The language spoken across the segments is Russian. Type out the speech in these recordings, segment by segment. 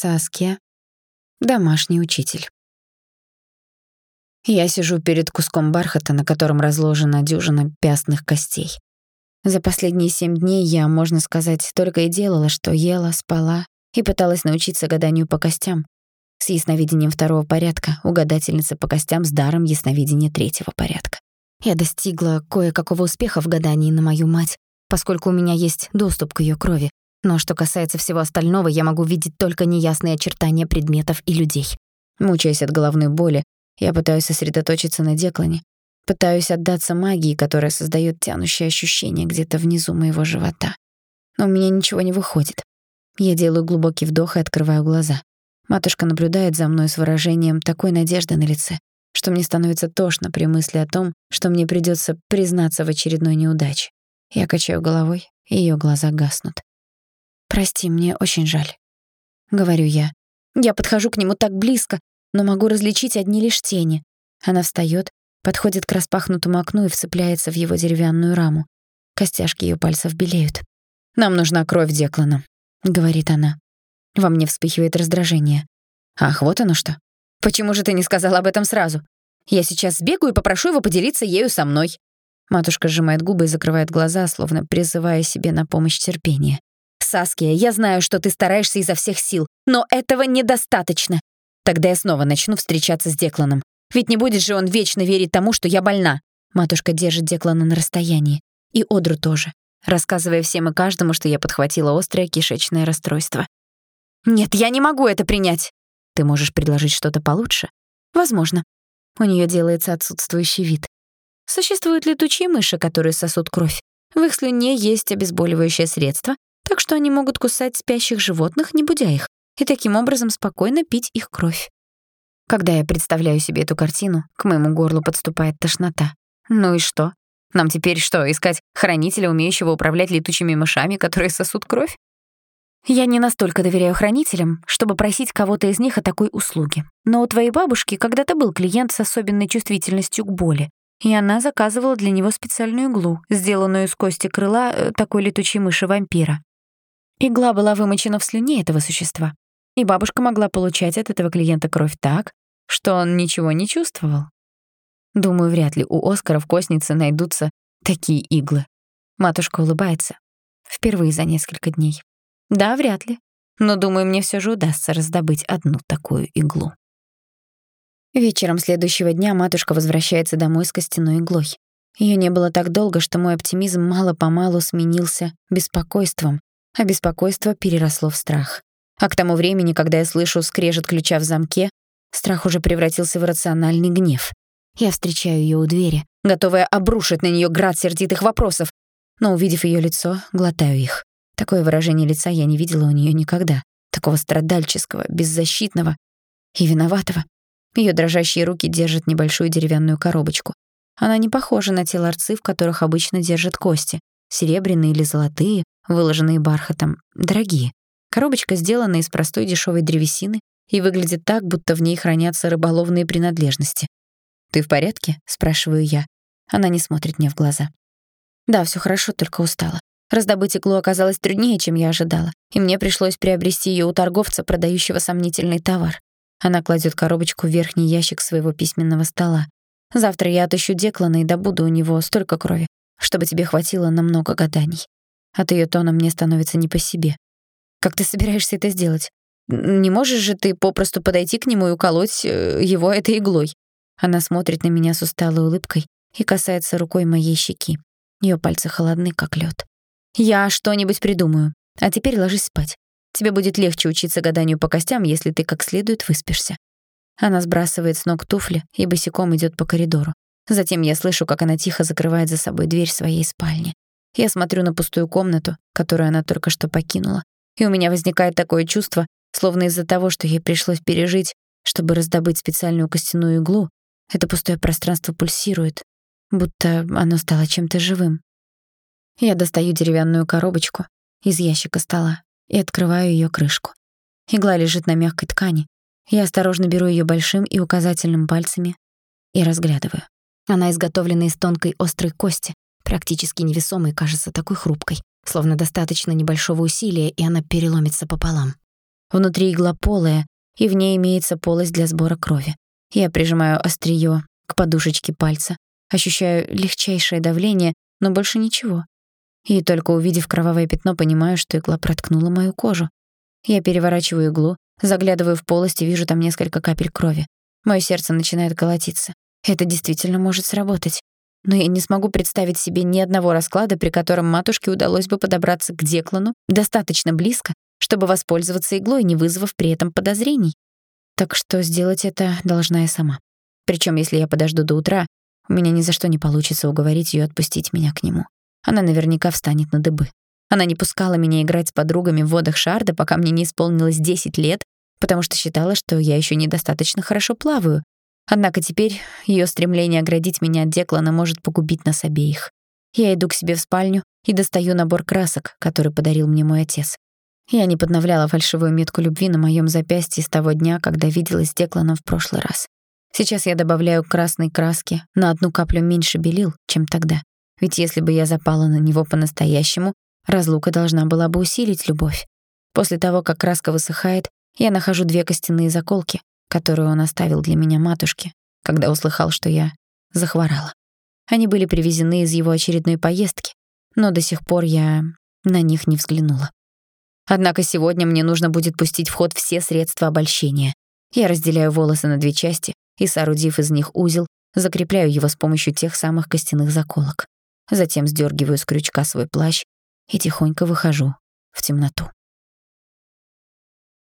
Саския. Домашний учитель. Я сижу перед куском бархата, на котором разложена дюжина пястных костей. За последние семь дней я, можно сказать, только и делала, что ела, спала и пыталась научиться гаданию по костям. С ясновидением второго порядка, угадательница по костям с даром ясновидения третьего порядка. Я достигла кое-какого успеха в гадании на мою мать, поскольку у меня есть доступ к её крови, но что касается всего остального, я могу видеть только неясные очертания предметов и людей. Мучаясь от головной боли, я пытаюсь сосредоточиться на Деклане, пытаюсь отдаться магии, которая создаёт тянущее ощущение где-то внизу моего живота. Но у меня ничего не выходит. Я делаю глубокий вдох и открываю глаза. Матушка наблюдает за мной с выражением такой надежды на лице, что мне становится тошно при мысли о том, что мне придётся признаться в очередной неудаче. Я качаю головой, и её глаза гаснут. «Прости, мне очень жаль», — говорю я. Я подхожу к нему так близко, но могу различить одни лишь тени. Она встаёт, подходит к распахнутому окну и вцепляется в его деревянную раму. Костяшки её пальцев белеют. «Нам нужна кровь Деклана», — говорит она. Во мне вспыхивает раздражение. «Ах, вот оно что. Почему же ты не сказал об этом сразу? Я сейчас сбегаю и попрошу его поделиться ею со мной». Матушка сжимает губы и закрывает глаза, словно призывая себе на помощь терпение. Саския, я знаю, что ты стараешься изо всех сил, но этого недостаточно. Тогда я снова начну встречаться с Декланом. Ведь не будет же он вечно верить тому, что я больна. Матушка держит Деклана на расстоянии. И Одру тоже, рассказывая всем и каждому, что я подхватила острое кишечное расстройство. «Нет, я не могу это принять!» «Ты можешь предложить что-то получше?» «Возможно». У нее делается отсутствующий вид. Существуют летучие мыши, которые сосут кровь. В их слюне есть обезболивающее средство, так что они могут кусать спящих животных, не будя их, и таким образом спокойно пить их кровь. Когда я представляю себе эту картину, к моему горлу подступает тошнота. Ну и что? Нам теперь что, искать хранителя, умеющего управлять летучими мышами, которые сосут кровь? Я не настолько доверяю хранителям, чтобы просить кого-то из них о такой услуге. Но у твоей бабушки когда-то был клиент с особенной чувствительностью к боли, и она заказывала для него специальную иглу, сделанную из кости крыла э, такой летучей мыши-вампира. Игла была вымочена в слюне этого существа, и бабушка могла получать от этого клиента кровь так, что он ничего не чувствовал. Думаю, вряд ли у Оскара в костнице найдутся такие иглы. Матушка улыбается. Впервые за несколько дней. Да, вряд ли. Но, думаю, мне все же удастся раздобыть одну такую иглу. Вечером следующего дня матушка возвращается домой с костяной иглой. Её не было так долго, что мой оптимизм мало-помалу сменился беспокойством, а беспокойство переросло в страх. А к тому времени, когда я слышу скрежет ключа в замке, страх уже превратился в рациональный гнев. Я встречаю её у двери, готовая обрушить на неё град сердитых вопросов, но, увидев её лицо, глотаю их. Такое выражение лица я не видела у неё никогда. Такого страдальческого, беззащитного и виноватого. Её дрожащие руки держат небольшую деревянную коробочку. Она не похожа на те ларцы, в которых обычно держат кости. Серебряные или золотые, выложенные бархатом, дорогие. Коробочка сделана из простой дешевой древесины и выглядит так, будто в ней хранятся рыболовные принадлежности. «Ты в порядке?» — спрашиваю я. Она не смотрит мне в глаза. «Да, все хорошо, только устала. Раздобыть иглу оказалось труднее, чем я ожидала, и мне пришлось приобрести ее у торговца, продающего сомнительный товар. Она кладет коробочку в верхний ящик своего письменного стола. Завтра я отыщу Деклана и добуду у него столько крови, чтобы тебе хватило на много гаданий. От её тона мне становится не по себе. Как ты собираешься это сделать? Не можешь же ты попросту подойти к нему и уколоть э, его этой иглой? Она смотрит на меня с усталой улыбкой и касается рукой моей щеки. Её пальцы холодны, как лёд. Я что-нибудь придумаю. А теперь ложись спать. Тебе будет легче учиться гаданию по костям, если ты как следует выспишься. Она сбрасывает с ног туфли и босиком идёт по коридору. Затем я слышу, как она тихо закрывает за собой дверь своей спальни. Я смотрю на пустую комнату, которую она только что покинула, и у меня возникает такое чувство, словно из-за того, что ей пришлось пережить, чтобы раздобыть специальную костяную иглу, это пустое пространство пульсирует, будто оно стало чем-то живым. Я достаю деревянную коробочку из ящика стола и открываю её крышку. Игла лежит на мягкой ткани. Я осторожно беру её большим и указательным пальцами и разглядываю. Она изготовлена из тонкой острой кости, практически невесомой, кажется такой хрупкой, словно достаточно небольшого усилия, и она переломится пополам. Внутри игла полая, и в ней имеется полость для сбора крови. Я прижимаю острие к подушечке пальца, ощущаю легчайшее давление, но больше ничего. И только увидев кровавое пятно, понимаю, что игла проткнула мою кожу. Я переворачиваю иглу, заглядываю в полость и вижу там несколько капель крови. Моё сердце начинает колотиться. Это действительно может сработать. Но я не смогу представить себе ни одного расклада, при котором матушке удалось бы подобраться к Деклану достаточно близко, чтобы воспользоваться иглой, не вызвав при этом подозрений. Так что сделать это должна я сама. Причём, если я подожду до утра, у меня ни за что не получится уговорить её отпустить меня к нему. Она наверняка встанет на дыбы. Она не пускала меня играть с подругами в водах Шарда, пока мне не исполнилось 10 лет, потому что считала, что я ещё недостаточно хорошо плаваю. Однако теперь её стремление оградить меня от Деклана может погубить нас обеих. Я иду к себе в спальню и достаю набор красок, который подарил мне мой отец. Я не подновляла фальшивую метку любви на моём запястье с того дня, когда виделась с Декланом в прошлый раз. Сейчас я добавляю красной краски на одну каплю меньше белил, чем тогда. Ведь если бы я запала на него по-настоящему, разлука должна была бы усилить любовь. После того, как краска высыхает, я нахожу две костяные заколки, которые он оставил для меня матушке, когда услыхал, что я захворала. Они были привезены из его очередной поездки, но до сих пор я на них не взглянула. Однако сегодня мне нужно будет пустить в ход все средства обольщения. Я разделяю волосы на две части и, соорудив из них узел, закрепляю его с помощью тех самых костяных заколок. Затем сдергиваю с крючка свой плащ и тихонько выхожу в темноту.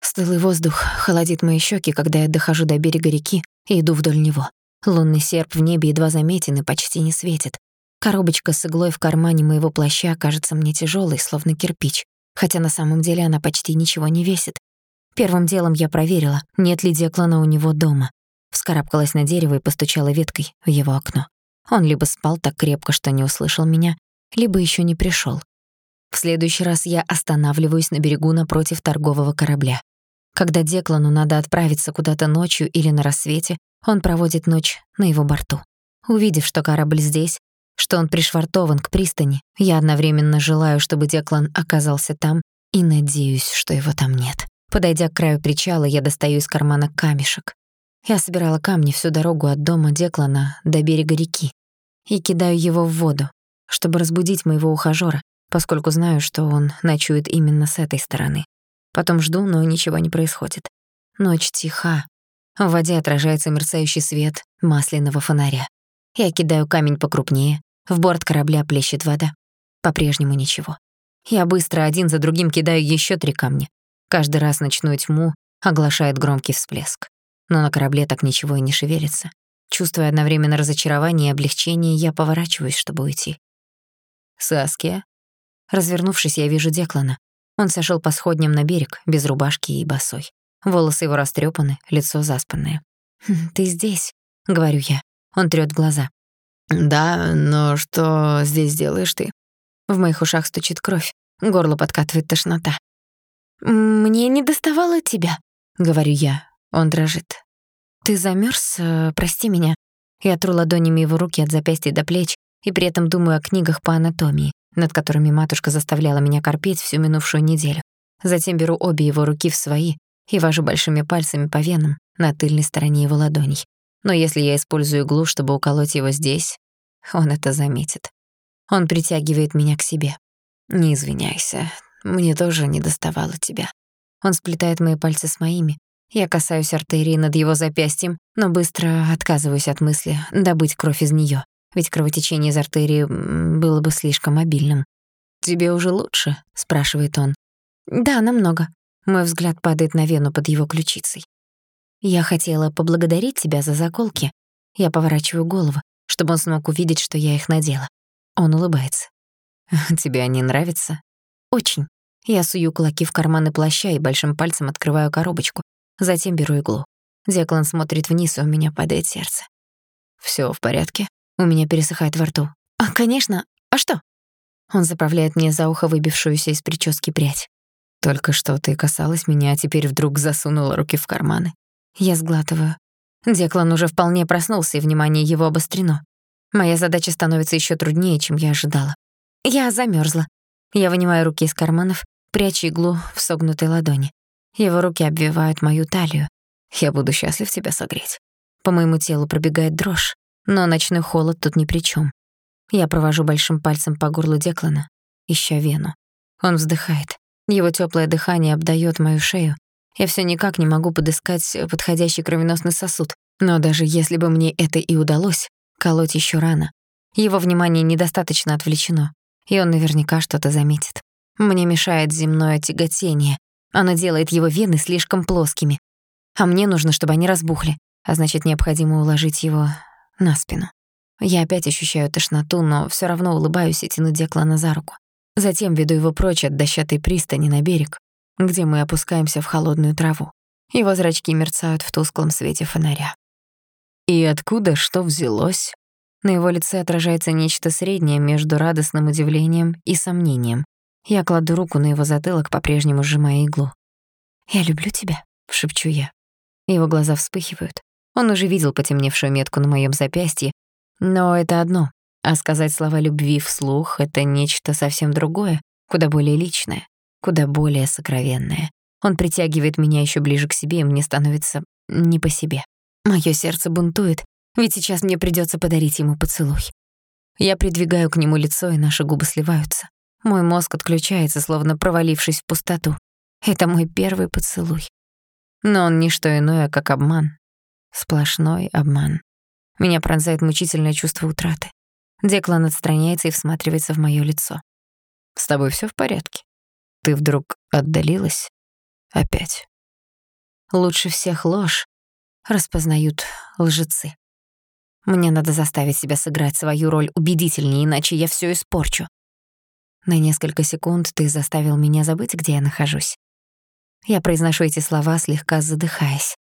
Стылый воздух холодит мои щеки, когда я дохожу до берега реки и иду вдоль него. Лунный серп в небе едва заметен и почти не светит. Коробочка с иглой в кармане моего плаща кажется мне тяжелой, словно кирпич хотя на самом деле она почти ничего не весит. Первым делом я проверила, нет ли Деклана у него дома. Вскарабкалась на дерево и постучала веткой в его окно. Он либо спал так крепко, что не услышал меня, либо ещё не пришёл. В следующий раз я останавливаюсь на берегу напротив торгового корабля. Когда Деклану надо отправиться куда-то ночью или на рассвете, он проводит ночь на его борту. Увидев, что корабль здесь, что он пришвартован к пристани. Я одновременно желаю, чтобы Деклан оказался там, и надеюсь, что его там нет. Подойдя к краю причала, я достаю из кармана камешек. Я собирала камни всю дорогу от дома Деклана до берега реки и кидаю его в воду, чтобы разбудить моего ухажёра, поскольку знаю, что он ночует именно с этой стороны. Потом жду, но ничего не происходит. Ночь тиха. В воде отражается мерцающий свет масляного фонаря. Я кидаю камень покрупнее, в борт корабля плещет вода. По-прежнему ничего. Я быстро один за другим кидаю ещё три камня. Каждый раз ночную тьму оглашает громкий всплеск. Но на корабле так ничего и не шевелится. Чувствуя одновременно разочарование и облегчение, я поворачиваюсь, чтобы уйти. «Саския?» Развернувшись, я вижу Деклана. Он сошёл по сходням на берег, без рубашки и босой. Волосы его растрёпаны, лицо заспанное. «Хм, «Ты здесь?» — говорю я. Он трёт глаза. «Да, но что здесь делаешь ты?» В моих ушах стучит кровь, горло подкатывает тошнота. «Мне не доставало тебя», — говорю я. Он дрожит. «Ты замёрз? Э, прости меня». Я тру ладонями его руки от запястья до плеч и при этом думаю о книгах по анатомии, над которыми матушка заставляла меня корпеть всю минувшую неделю. Затем беру обе его руки в свои и вожу большими пальцами по венам на тыльной стороне его ладоней. Но если я использую иглу, чтобы уколоть его здесь, он это заметит. Он притягивает меня к себе. Не извиняйся, мне тоже не доставало тебя. Он сплетает мои пальцы с моими. Я касаюсь артерии над его запястьем, но быстро отказываюсь от мысли добыть кровь из неё, ведь кровотечение из артерии было бы слишком обильным. «Тебе уже лучше?» — спрашивает он. «Да, намного». Мой взгляд падает на вену под его ключицей. Я хотела поблагодарить тебя за заколки. Я поворачиваю голову, чтобы он смог увидеть, что я их надела. Он улыбается. Тебе они нравятся? Очень. Я сую кулаки в карманы плаща и большим пальцем открываю коробочку. Затем беру иглу. Деклан смотрит вниз, и у меня падает сердце. Всё в порядке? У меня пересыхает во рту. А, конечно. А что? Он заправляет мне за ухо выбившуюся из прически прядь. Только что ты касалась меня, а теперь вдруг засунула руки в карманы. Я сглатываю. Деклан уже вполне проснулся, и внимание его обострено. Моя задача становится ещё труднее, чем я ожидала. Я замёрзла. Я вынимаю руки из карманов, прячу иглу в согнутой ладони. Его руки обвивают мою талию. Я буду счастлив тебя согреть. По моему телу пробегает дрожь, но ночной холод тут ни при чем. Я провожу большим пальцем по горлу Деклана, ища вену. Он вздыхает. Его теплое дыхание обдает мою шею. Я все никак не могу подыскать подходящий кровеносный сосуд. Но даже если бы мне это и удалось, колоть еще рано. Его внимание недостаточно отвлечено, и он наверняка что-то заметит. Мне мешает земное тяготение. Оно делает его вены слишком плоскими. А мне нужно, чтобы они разбухли, а значит, необходимо уложить его на спину. Я опять ощущаю тошноту, но все равно улыбаюсь и тяну Деклана за руку. Затем веду его прочь от дощатой пристани на берег, где мы опускаемся в холодную траву. Его зрачки мерцают в тусклом свете фонаря. И откуда что взялось? На его лице отражается нечто среднее между радостным удивлением и сомнением. Я кладу руку на его затылок, по-прежнему сжимая иглу. «Я люблю тебя», — шепчу я. Его глаза вспыхивают. Он уже видел потемневшую метку на моем запястье, но это одно, а сказать слова любви вслух — это нечто совсем другое, куда более личное, куда более сокровенное. Он притягивает меня еще ближе к себе, и мне становится не по себе. Моё сердце бунтует, ведь сейчас мне придётся подарить ему поцелуй. Я придвигаю к нему лицо, и наши губы сливаются. Мой мозг отключается, словно провалившись в пустоту. Это мой первый поцелуй. Но он не что иное, как обман. Сплошной обман. Меня пронзает мучительное чувство утраты. Деклан отстраняется и всматривается в моё лицо. «С тобой всё в порядке? Ты вдруг отдалилась? Опять?» Лучше всех ложь распознают лжецы. Мне надо заставить себя сыграть свою роль убедительнее, иначе я всё испорчу. На несколько секунд ты заставил меня забыть, где я нахожусь. Я произношу эти слова, слегка задыхаясь.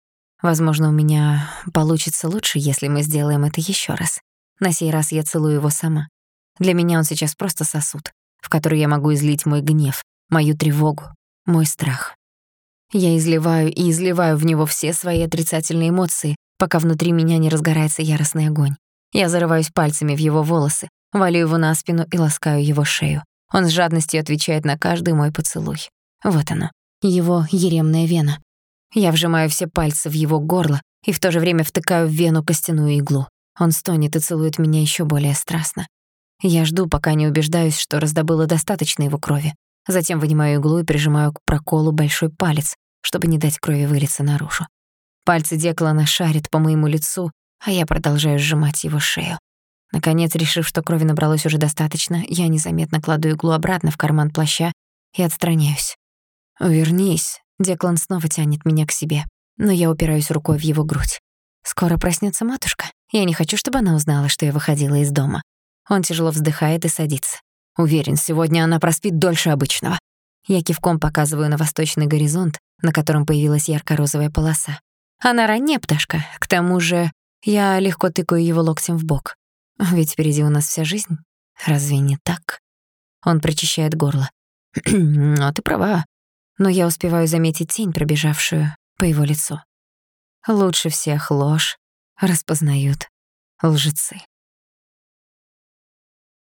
Возможно, у меня получится лучше, если мы сделаем это ещё раз. На сей раз я целую его сама. Для меня он сейчас просто сосуд, в который я могу излить мой гнев, мою тревогу, мой страх. Я изливаю и изливаю в него все свои отрицательные эмоции, пока внутри меня не разгорается яростный огонь. Я зарываюсь пальцами в его волосы, валю его на спину и ласкаю его шею. Он с жадностью отвечает на каждый мой поцелуй. Вот оно, его еремная вена. Я вжимаю все пальцы в его горло и в то же время втыкаю в вену костяную иглу. Он стонет и целует меня ещё более страстно. Я жду, пока не убеждаюсь, что раздобыла достаточно его крови. Затем вынимаю иглу и прижимаю к проколу большой палец, чтобы не дать крови вылиться наружу. Пальцы Деклана шарят по моему лицу, а я продолжаю сжимать его шею. Наконец, решив, что крови набралось уже достаточно, я незаметно кладу иглу обратно в карман плаща и отстраняюсь. «Вернись», — Деклан снова тянет меня к себе, но я упираюсь рукой в его грудь. «Скоро проснется матушка. Я не хочу, чтобы она узнала, что я выходила из дома». Он тяжело вздыхает и садится. Уверен, сегодня она проспит дольше обычного. Я кивком показываю на восточный горизонт, на котором появилась ярко-розовая полоса. Она ранняя пташка. К тому же я легко тыкаю его локтем в бок. Ведь впереди у нас вся жизнь. Разве не так? Он прочищает горло. А ты права. Но я успеваю заметить тень, пробежавшую по его лицу. Лучше всех ложь распознают лжецы.